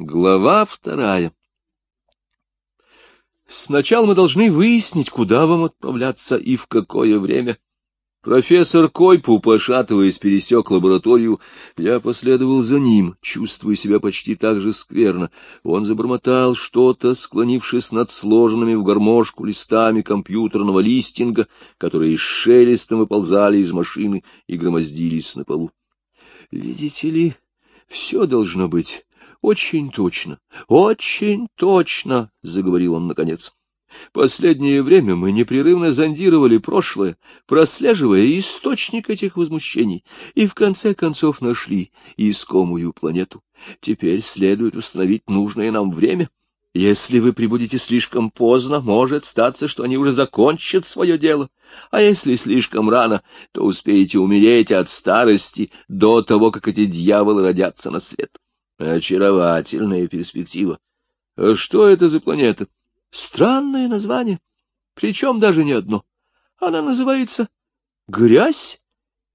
Глава вторая. Сначала мы должны выяснить, куда вам отправляться и в какое время. Профессор Койпу, пошатываясь, пересек лабораторию. Я последовал за ним, чувствуя себя почти так же скверно. Он забормотал что-то, склонившись над сложенными в гармошку листами компьютерного листинга, которые шелестом выползали из машины и громоздились на полу. — Видите ли, все должно быть — Очень точно, очень точно, — заговорил он наконец. Последнее время мы непрерывно зондировали прошлое, прослеживая источник этих возмущений, и в конце концов нашли искомую планету. Теперь следует установить нужное нам время. Если вы прибудете слишком поздно, может статься, что они уже закончат свое дело, а если слишком рано, то успеете умереть от старости до того, как эти дьяволы родятся на свет. Очаровательная перспектива. А что это за планета? Странное название, причем даже не одно. Она называется Грязь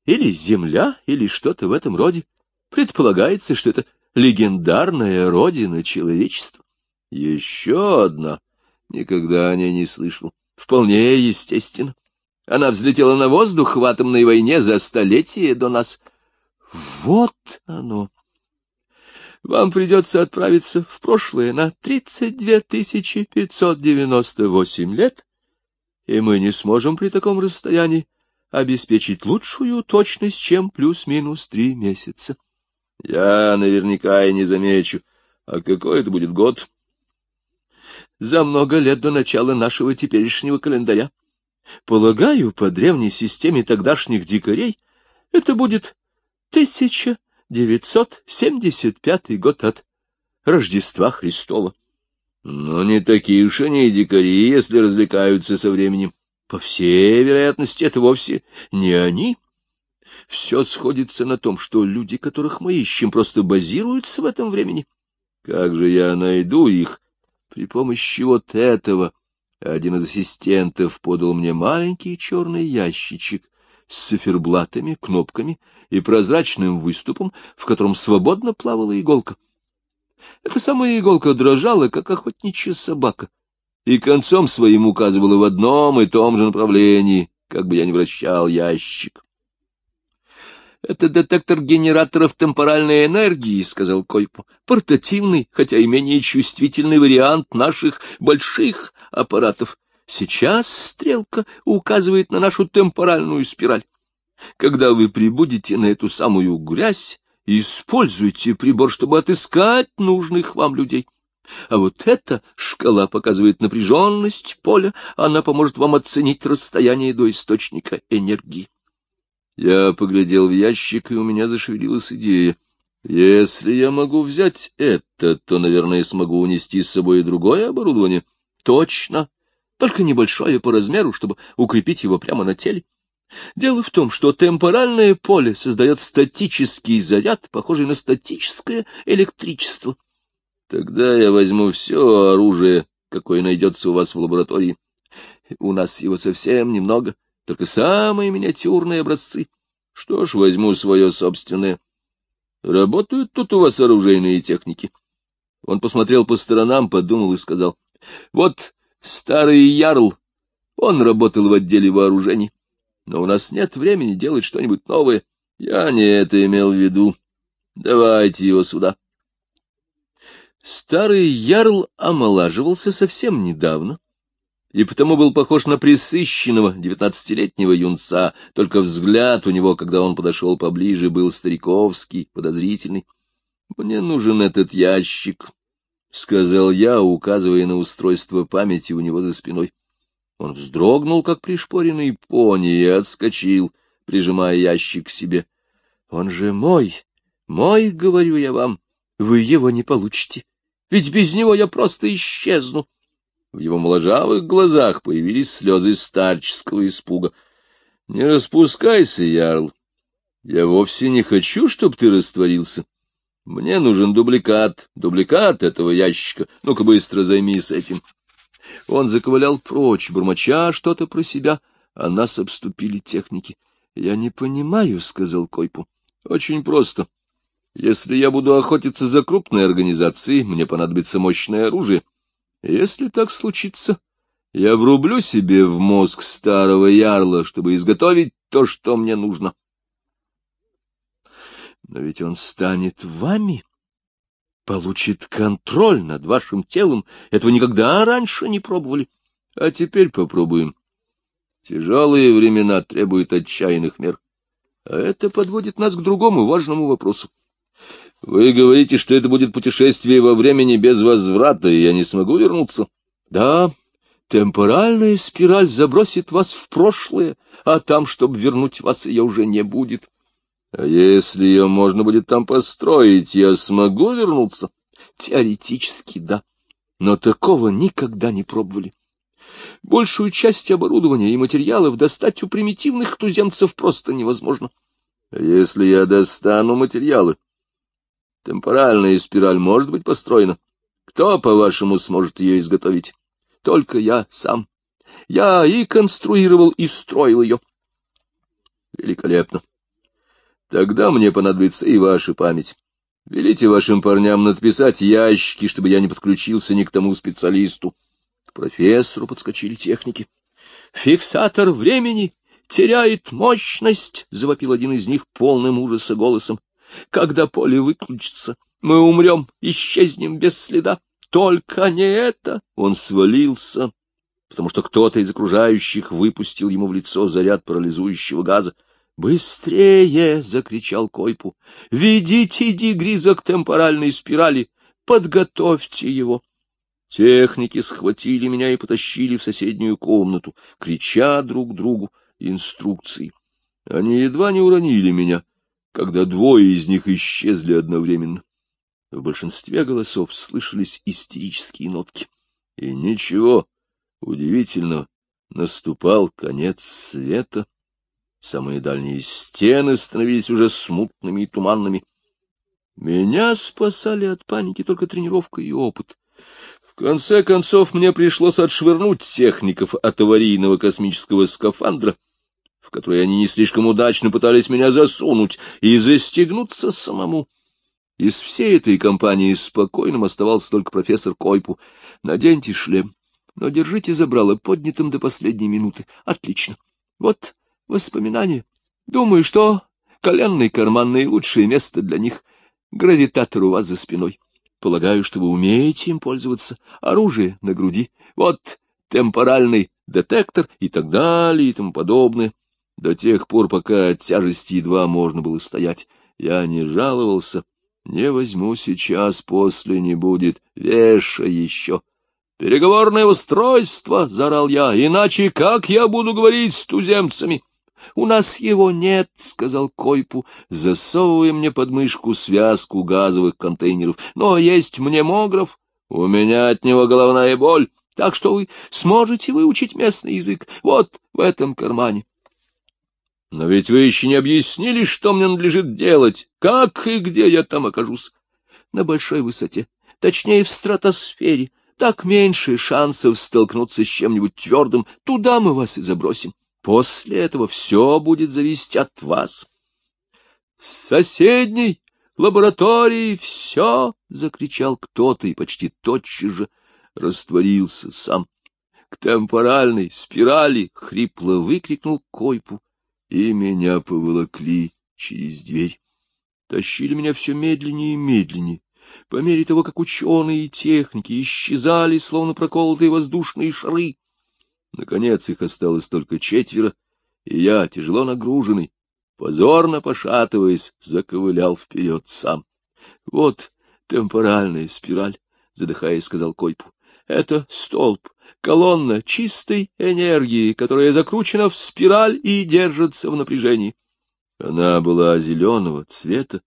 или Земля или что-то в этом роде. Предполагается, что это легендарная родина человечества. Еще одна. Никогда о ней не слышал. Вполне естественно. Она взлетела на воздух в атомной войне за столетие до нас. Вот оно. Вам придется отправиться в прошлое на 32 598 лет, и мы не сможем при таком расстоянии обеспечить лучшую точность, чем плюс-минус три месяца. Я наверняка и не замечу. А какой это будет год? За много лет до начала нашего теперешнего календаря. Полагаю, по древней системе тогдашних дикарей это будет тысяча 975 год от Рождества Христова. Но не такие уж они и дикари, если развлекаются со временем. По всей вероятности, это вовсе не они. Все сходится на том, что люди, которых мы ищем, просто базируются в этом времени. Как же я найду их? При помощи вот этого. Один из ассистентов подал мне маленький черный ящичек с циферблатами, кнопками и прозрачным выступом, в котором свободно плавала иголка. Эта самая иголка дрожала, как охотничья собака, и концом своим указывала в одном и том же направлении, как бы я ни вращал ящик. «Это детектор генераторов темпоральной энергии», — сказал Койпу. «Портативный, хотя и менее чувствительный вариант наших больших аппаратов. Сейчас стрелка указывает на нашу темпоральную спираль. Когда вы прибудете на эту самую грязь, используйте прибор, чтобы отыскать нужных вам людей. А вот эта шкала показывает напряженность поля, она поможет вам оценить расстояние до источника энергии. Я поглядел в ящик, и у меня зашевелилась идея. Если я могу взять это, то, наверное, смогу унести с собой и другое оборудование. Точно, только небольшое по размеру, чтобы укрепить его прямо на теле. Дело в том, что темпоральное поле создает статический заряд, похожий на статическое электричество. Тогда я возьму все оружие, какое найдется у вас в лаборатории. У нас его совсем немного, только самые миниатюрные образцы. Что ж, возьму свое собственное. Работают тут у вас оружейные техники. Он посмотрел по сторонам, подумал и сказал. Вот Старый ярл, он работал в отделе вооружений. Но у нас нет времени делать что-нибудь новое. Я не это имел в виду. Давайте его сюда. Старый ярл омолаживался совсем недавно, и потому был похож на присыщенного девятнадцатилетнего юнца, только взгляд у него, когда он подошел поближе, был стариковский, подозрительный. Мне нужен этот ящик, — сказал я, указывая на устройство памяти у него за спиной. Он вздрогнул, как пришпоренный пони, и отскочил, прижимая ящик к себе. — Он же мой, мой, говорю я вам, вы его не получите, ведь без него я просто исчезну. В его моложавых глазах появились слезы старческого испуга. — Не распускайся, Ярл. Я вовсе не хочу, чтобы ты растворился. Мне нужен дубликат, дубликат этого ящика. Ну-ка быстро займись этим. Он заковылял прочь, бормоча что-то про себя, а нас обступили техники. — Я не понимаю, — сказал Койпу. — Очень просто. Если я буду охотиться за крупной организацией, мне понадобится мощное оружие. Если так случится, я врублю себе в мозг старого ярла, чтобы изготовить то, что мне нужно. Но ведь он станет вами, получит контроль над вашим телом. Этого никогда раньше не пробовали. А теперь попробуем. Тяжелые времена требуют отчаянных мер. А это подводит нас к другому важному вопросу. Вы говорите, что это будет путешествие во времени без возврата, и я не смогу вернуться? Да, темпоральная спираль забросит вас в прошлое, а там, чтобы вернуть вас, ее уже не будет. А если ее можно будет там построить, я смогу вернуться? Теоретически, да. Но такого никогда не пробовали. Большую часть оборудования и материалов достать у примитивных туземцев просто невозможно. А если я достану материалы, темпоральная спираль может быть построена. Кто, по-вашему, сможет ее изготовить? Только я сам. Я и конструировал, и строил ее. Великолепно. Тогда мне понадобится и ваша память. Велите вашим парням надписать ящики, чтобы я не подключился ни к тому специалисту. К профессору подскочили техники. «Фиксатор времени теряет мощность!» — завопил один из них полным ужаса голосом. «Когда поле выключится, мы умрем, исчезнем без следа. Только не это!» Он свалился, потому что кто-то из окружающих выпустил ему в лицо заряд парализующего газа. «Быстрее!» — закричал Койпу. «Ведите дигриза к темпоральной спирали! Подготовьте его!» Техники схватили меня и потащили в соседнюю комнату, крича друг другу инструкции. Они едва не уронили меня, когда двое из них исчезли одновременно. В большинстве голосов слышались истерические нотки. И ничего удивительного, наступал конец света. Самые дальние стены становились уже смутными и туманными. Меня спасали от паники только тренировка и опыт. В конце концов, мне пришлось отшвырнуть техников от аварийного космического скафандра, в который они не слишком удачно пытались меня засунуть, и застегнуться самому. Из всей этой компании спокойным оставался только профессор Койпу. Наденьте шлем, но держите забрало поднятым до последней минуты. Отлично. Вот воспоминания. Думаю, что коленный карман — наилучшее место для них. Гравитатор у вас за спиной. Полагаю, что вы умеете им пользоваться. Оружие на груди. Вот темпоральный детектор и так далее и тому подобное. До тех пор, пока от тяжести едва можно было стоять, я не жаловался. Не возьму сейчас, после не будет. Веша еще. «Переговорное устройство!» — заорал я. «Иначе как я буду говорить с туземцами?» — У нас его нет, — сказал Койпу, засовывая мне под мышку связку газовых контейнеров. — Но есть мнемограф. У меня от него головная боль, так что вы сможете выучить местный язык вот в этом кармане. — Но ведь вы еще не объяснили, что мне надлежит делать, как и где я там окажусь. — На большой высоте, точнее в стратосфере. Так меньше шансов столкнуться с чем-нибудь твердым. Туда мы вас и забросим. После этого все будет зависеть от вас. — С соседней лаборатории все! — закричал кто-то и почти тотчас же растворился сам. К темпоральной спирали хрипло выкрикнул Койпу, и меня поволокли через дверь. Тащили меня все медленнее и медленнее. По мере того, как ученые и техники исчезали, словно проколотые воздушные шары, Наконец их осталось только четверо, и я, тяжело нагруженный, позорно пошатываясь, заковылял вперед сам. — Вот темпоральная спираль, — задыхаясь, сказал Койпу. — Это столб, колонна чистой энергии, которая закручена в спираль и держится в напряжении. Она была зеленого цвета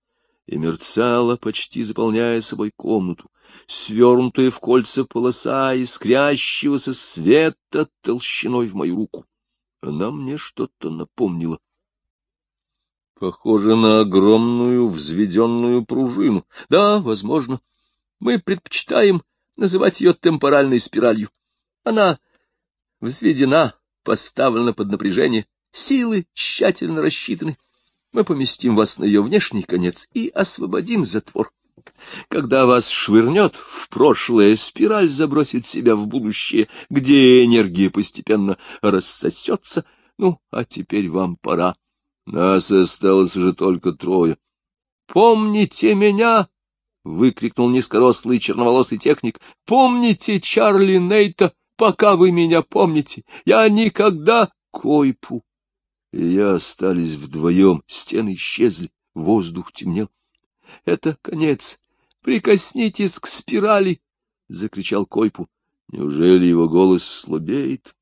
и мерцала, почти заполняя собой комнату свернутая в кольца полоса искрящегося света толщиной в мою руку. Она мне что-то напомнила. Похоже на огромную взведенную пружину. Да, возможно. Мы предпочитаем называть ее темпоральной спиралью. Она взведена, поставлена под напряжение, силы тщательно рассчитаны. Мы поместим вас на ее внешний конец и освободим затвор. Когда вас швырнет в прошлое, спираль забросит себя в будущее, где энергия постепенно рассосется. Ну, а теперь вам пора. Нас осталось уже только трое. — Помните меня! — выкрикнул низкорослый черноволосый техник. — Помните Чарли Нейта, пока вы меня помните. Я никогда... Койпу. И я остались вдвоем, стены исчезли, воздух темнел. — Это конец. Прикоснитесь к спирали! — закричал Койпу. Неужели его голос слабеет?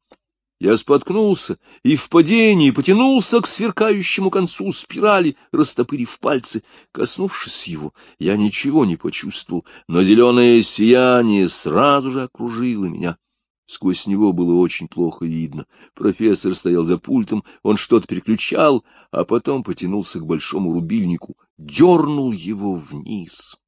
Я споткнулся и в падении потянулся к сверкающему концу спирали, растопырив пальцы. Коснувшись его, я ничего не почувствовал, но зеленое сияние сразу же окружило меня. Сквозь него было очень плохо видно. Профессор стоял за пультом, он что-то переключал, а потом потянулся к большому рубильнику, дернул его вниз.